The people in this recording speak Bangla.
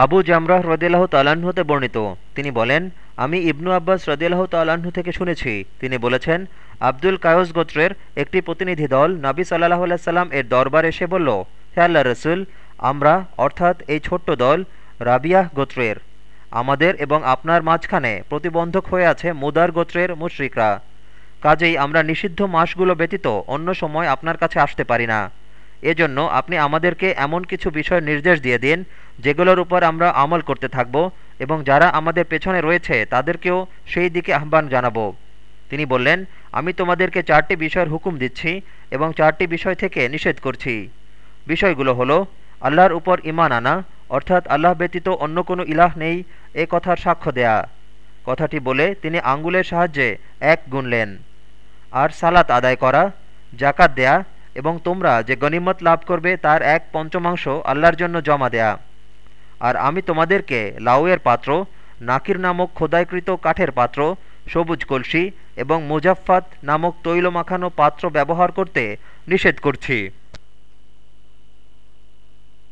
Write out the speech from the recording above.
আবু জামরাহ রদিল্লাহ তাল্লাহ্ন বর্ণিত। তিনি বলেন, আমি ইবনু আব্বাস রদিল্লাহ তাল্লাহ্ন থেকে শুনেছি। তিনি বলেছেন, আব্দুল কায়স গোত্রের একটি প্রতিনিধি দল নাবি সাল্লাহ সাল্লাম এর দরবার এসে বলল, হে আল্লাহ রসুল, আমরা অর্থাৎ এই ছোট্ট দল রাবিয়াহ গোত্রের। আমাদের এবং আপনার মাঝখানে প্রতিবন্ধক হয়ে আছে মুদার গোত্রের মুশরিকরা। কাজেই আমরা নিষিদ্ধ মাসগুলো ব্যতীত অন্য সময় আপনার কাছে আসতে পারি না। এজন্য আপনি আমাদেরকে এমন কিছু বিষয় নির্দেশ দিয়ে দিন, যেগুলোর উপর আমরা আমল করতে থাকব এবং যারা আমাদের পেছনে রয়েছে তাদেরকেও সেই দিকে আহ্বান জানাব। তিনি বললেন, আমি তোমাদেরকে চারটি বিষয়ের হুকুম দিচ্ছি এবং চারটি বিষয় থেকে নিষেধ করছি। বিষয়গুলো হলো, আল্লাহর উপর ইমান আনা, অর্থাৎ আল্লাহ ব্যতীত অন্য কোনো ইলাহ নেই, এ কথার সাক্ষ্য দেয়া। কথাটি বলে তিনি আঙ্গুলের সাহায্যে এক গুনলেন আর সালাত আদায় করা জাকাত দেয়া এবং তোমরা যে গনিমত লাভ করবে তার এক পঞ্চমাংশ আল্লাহর জন্য জমা দেয়া। আর আমি তোমাদেরকে লাউয়ের পাত্র, নাকির নামক খোদাইকৃত কাঠের পাত্র, সবুজ কলসি এবং মুজাফফাত নামক তৈল মাখানো পাত্র ব্যবহার করতে নিষেধ করছি।